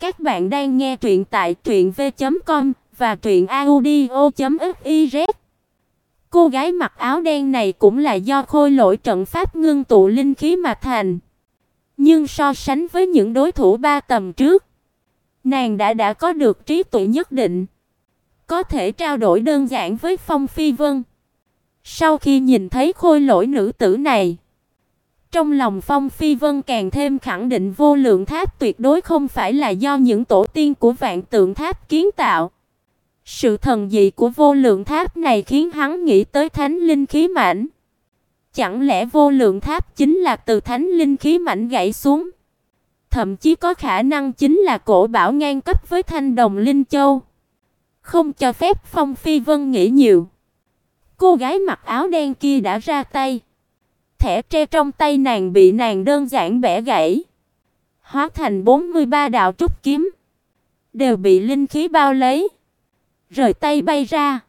Các bạn đang nghe truyện tại truyệnv.com và truyệnaudio.fiz. Cô gái mặc áo đen này cũng là do khôi lỗi trận pháp ngưng tụ linh khí mà thành. Nhưng so sánh với những đối thủ ba tầm trước, nàng đã đã có được trí tuệ nhất định, có thể trao đổi đơn giản với Phong Phi Vân. Sau khi nhìn thấy khôi lỗi nữ tử này, trong lòng Phong Phi Vân càng thêm khẳng định vô lượng tháp tuyệt đối không phải là do những tổ tiên của vạn tượng tháp kiến tạo. Sự thần dị của vô lượng tháp này khiến hắn nghĩ tới thánh linh khí mảnh. Chẳng lẽ vô lượng tháp chính là từ thánh linh khí mảnh gãy xuống? Thậm chí có khả năng chính là cổ bảo ngang cấp với thanh đồng linh châu. Không cho phép Phong Phi Vân nghĩ nhiều. Cô gái mặc áo đen kia đã ra tay. Thẻ tre trong tay nàng bị nàng đơn giản bẻ gãy, hóa thành 43 đạo trúc kiếm, đều bị linh khí bao lấy, rời tay bay ra,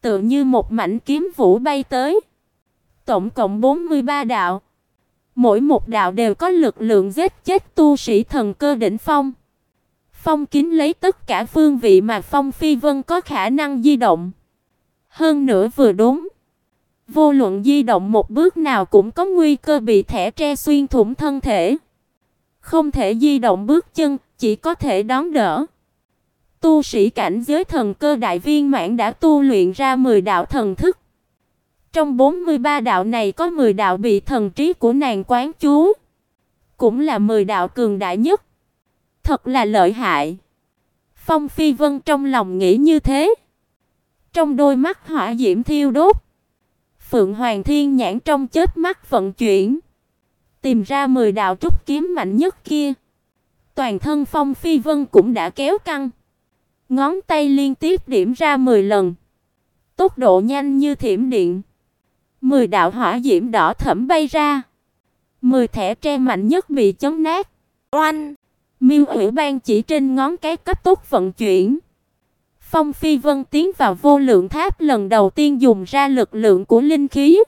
tựa như một mảnh kiếm vũ bay tới. Tổng cộng 43 đạo, mỗi một đạo đều có lực lượng giết chết tu sĩ thần cơ đỉnh phong. Phong kín lấy tất cả phương vị mà Phong Phi Vân có khả năng di động. Hơn nữa vừa đúng, Vô luận di động một bước nào cũng có nguy cơ bị thẻ tre xuyên thủng thân thể. Không thể di động bước chân, chỉ có thể đón đỡ. Tu sĩ cảnh giới thần cơ đại viên mãn đã tu luyện ra 10 đạo thần thức. Trong 43 đạo này có 10 đạo bị thần trí của nàng quán chú, cũng là 10 đạo cường đại nhất. Thật là lợi hại. Phong Phi Vân trong lòng nghĩ như thế. Trong đôi mắt hỏa diễm thiêu đốt, Phượng Hoàng Thiên nhãn trong chớp mắt vận chuyển, tìm ra 10 đạo trúc kiếm mạnh nhất kia. Toàn thân Phong Phi Vân cũng đã kéo căng, ngón tay liên tiếp điểm ra 10 lần. Tốc độ nhanh như thiểm điện. 10 đạo hỏa diễm đỏ thẫm bay ra. 10 thẻ tre mạnh nhất bị chấn nát. Oanh! Miêu Ủy ban chỉ trên ngón cái cấp tốc vận chuyển. Phong Phi Vân tiến vào vô lượng tháp lần đầu tiên dùng ra lực lượng của linh khí.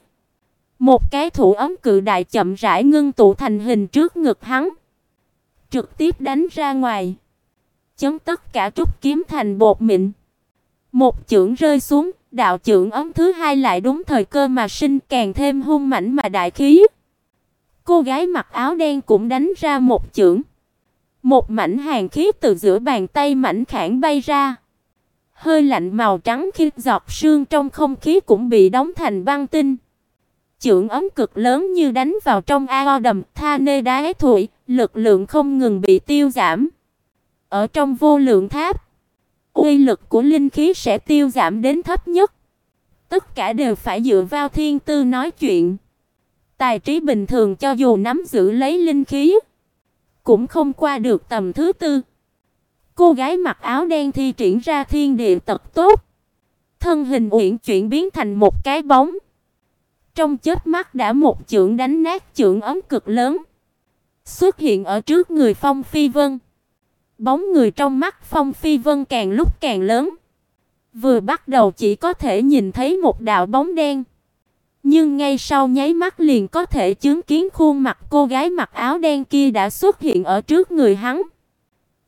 Một cái thủ ấm cự đại chậm rãi ngưng tụ thành hình trước ngực hắn, trực tiếp đánh ra ngoài, chấn tất cả trúc kiếm thành bột mịn. Một chưởng rơi xuống, đạo chưởng ấm thứ hai lại đúng thời cơ mà sinh càng thêm hung mãnh mà đại khí. Cô gái mặc áo đen cũng đánh ra một chưởng. Một mảnh hàn khí từ giữa bàn tay mảnh khản bay ra. Hơi lạnh màu trắng khi giọt sương trong không khí cũng bị đóng thành băng tinh. Chưởng ấm cực lớn như đánh vào trong ao đầm tha nê đáy thủy, lực lượng không ngừng bị tiêu giảm. Ở trong vô lượng tháp, uy lực của linh khí sẽ tiêu giảm đến thấp nhất. Tất cả đều phải dựa vào thiên tư nói chuyện. Tài trí bình thường cho dù nắm giữ lấy linh khí, cũng không qua được tầm thứ tư. Cô gái mặc áo đen thi triển ra thiên địa tật tốt, thân hình uyển chuyển biến thành một cái bóng. Trong chớp mắt đã một chưởng đánh nát chưởng ấm cực lớn, xuất hiện ở trước người Phong Phi Vân. Bóng người trong mắt Phong Phi Vân càng lúc càng lớn. Vừa bắt đầu chỉ có thể nhìn thấy một đạo bóng đen, nhưng ngay sau nháy mắt liền có thể chứng kiến khuôn mặt cô gái mặc áo đen kia đã xuất hiện ở trước người hắn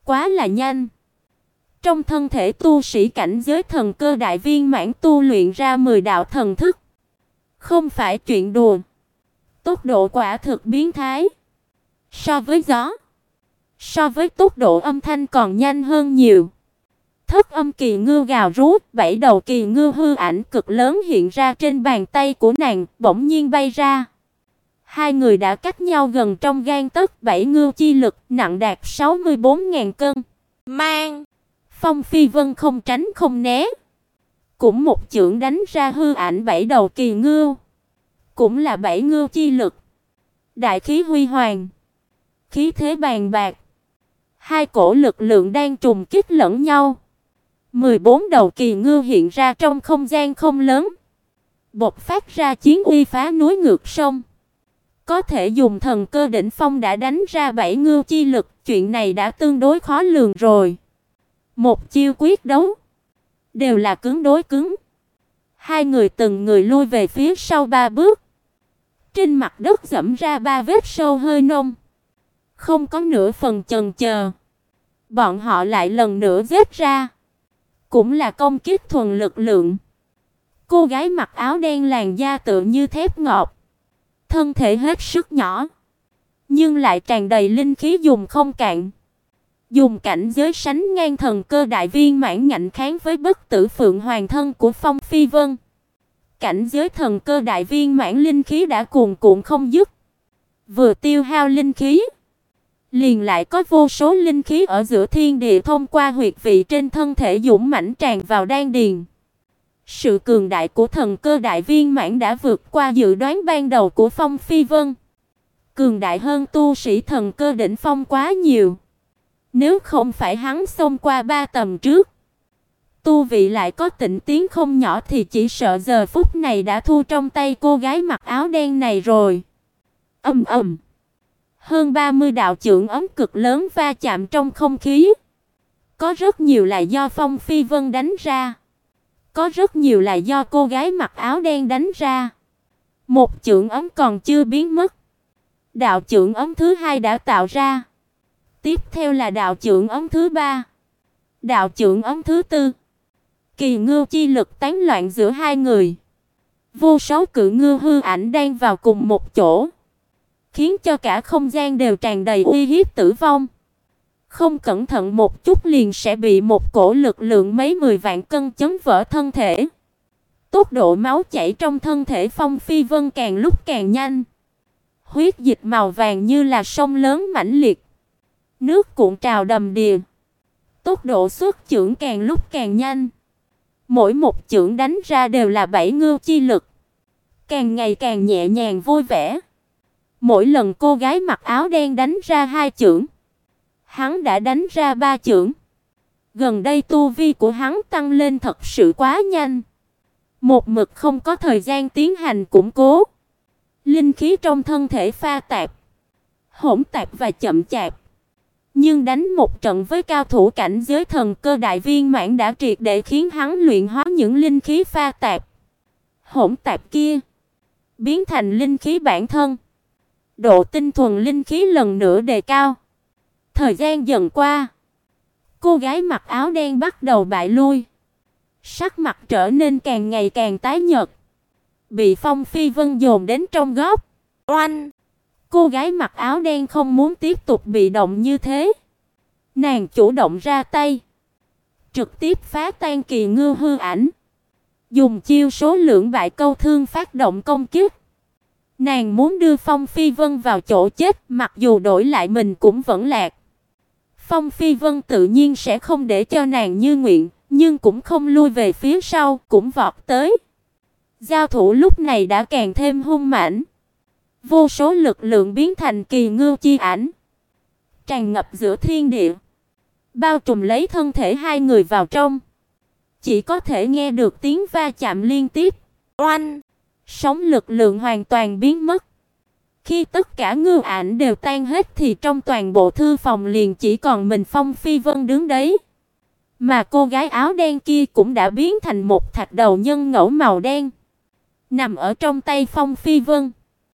quá là nhanh. Trong thân thể tu sĩ cảnh giới thần cơ đại viên mãn tu luyện ra 10 đạo thần thức, không phải chuyện đùa. Tốc độ quả thực biến thái. So với gió, so với tốc độ âm thanh còn nhanh hơn nhiều. Thất âm kỳ ngư gào rú, bảy đầu kỳ ngư hư ảnh cực lớn hiện ra trên bàn tay của nàng, bỗng nhiên bay ra. Hai người đã cách nhau gần trong gan tấc, bảy ngưu chi lực nặng đạt 64.000 cân. Mang! Phong Phi Vân không tránh không né, cũng một chưởng đánh ra hư ảnh bảy đầu kỳ ngưu, cũng là bảy ngưu chi lực. Đại khí huy hoàng, khí thế bàn bạc. Hai cổ lực lượng đang trùng kích lẫn nhau. 14 đầu kỳ ngưu hiện ra trong không gian không lớn, bộc phát ra chiến uy phá núi ngược sông. Có thể dùng thần cơ đỉnh phong đã đánh ra bảy ngưu chi lực, chuyện này đã tương đối khó lường rồi. Một chiêu quyết đấu, đều là cứng đối cứng. Hai người từng người lui về phía sau ba bước. Trên mặt đất dẫm ra ba vết sâu hơi nông, không có nửa phần chần chờ. Bọn họ lại lần nữa giết ra. Cũng là công kích thuần lực lượng. Cô gái mặc áo đen làn da tựa như thép ngọc, thân thể hết sức nhỏ, nhưng lại tràn đầy linh khí dùng không cạn. Dùng cảnh giới sánh ngang thần cơ đại viên mãn ngạnh kháng với bất tử phượng hoàng thân của Phong Phi Vân. Cảnh giới thần cơ đại viên mãn linh khí đã cuồn cuộn không dứt. Vừa tiêu hao linh khí, liền lại có vô số linh khí ở giữa thiên địa thông qua huyệt vị trên thân thể dũng mãnh tràn vào đan điền. Sự cường đại của thần cơ đại viên mãn đã vượt qua dự đoán ban đầu của Phong Phi Vân. Cường đại hơn tu sĩ thần cơ đỉnh phong quá nhiều. Nếu không phải hắn xông qua ba tầm trước, tu vị lại có tịnh tiến không nhỏ thì chỉ sợ giờ phút này đã thu trong tay cô gái mặc áo đen này rồi. Ầm ầm. Hơn 30 đạo trưởng ấm cực lớn va chạm trong không khí. Có rất nhiều là do Phong Phi Vân đánh ra. Có rất nhiều là do cô gái mặc áo đen đánh ra. Một chưởng ấm còn chưa biến mất. Đạo chưởng ấm thứ hai đã tạo ra. Tiếp theo là đạo chưởng ấm thứ ba. Đạo chưởng ấm thứ tư. Kỳ ngưu chi lực tán loạn giữa hai người. Vô số cự ngưu hư ảnh đang vào cùng một chỗ, khiến cho cả không gian đều tràn đầy uy hiếp tử vong. Không cẩn thận một chút liền sẽ bị một cổ lực lượng mấy mười vạn cân chấn vỡ thân thể. Tốc độ máu chảy trong thân thể Phong Phi Vân càng lúc càng nhanh. Huyết dịch màu vàng như là sông lớn mãnh liệt. Nước cuộn trào đầm đìa. Tốc độ xuất chưởng càng lúc càng nhanh. Mỗi một chưởng đánh ra đều là bảy ngưu chi lực. Càng ngày càng nhẹ nhàng vui vẻ. Mỗi lần cô gái mặc áo đen đánh ra hai chưởng, hắn đã đánh ra ba chưởng. Gần đây tu vi của hắn tăng lên thật sự quá nhanh. Một mực không có thời gian tiến hành củng cố. Linh khí trong thân thể pha tạp, hỗn tạp và chậm chạp. Nhưng đánh một trận với cao thủ cảnh giới thần cơ đại viên mãn đã triệt để khiến hắn luyện hóa những linh khí pha tạp, hỗn tạp kia, biến thành linh khí bản thân. Độ tinh thuần linh khí lần nữa đề cao. Thời gian dần qua, cô gái mặc áo đen bắt đầu bại lui. Sắc mặt trở nên càng ngày càng tái nhợt. Bị Phong Phi Vân dồn đến trong góc. Oanh! Cô gái mặc áo đen không muốn tiếp tục bị động như thế. Nàng chủ động ra tay, trực tiếp phá tan kỳ ngư hư ảnh, dùng chiêu số lượng bại câu thương phát động công kích. Nàng muốn đưa Phong Phi Vân vào chỗ chết, mặc dù đổi lại mình cũng vẫn lạc. Phong Phi Vân tự nhiên sẽ không để cho nàng như nguyện, nhưng cũng không lui về phía sau, cũng vọt tới. Giao thủ lúc này đã càng thêm hung mãnh. Vô số lực lượng biến thành kỳ ngưu chi ảnh, tràn ngập giữa thiên địa, bao trùm lấy thân thể hai người vào trong. Chỉ có thể nghe được tiếng va chạm liên tiếp. Oanh! Sóng lực lượng hoàn toàn biến mất. Khi tất cả ngư ảnh đều tan hết thì trong toàn bộ thư phòng liền chỉ còn mình Phong Phi Vân đứng đấy. Mà cô gái áo đen kia cũng đã biến thành một thạch đầu nhân ngẫu màu đen, nằm ở trong tay Phong Phi Vân.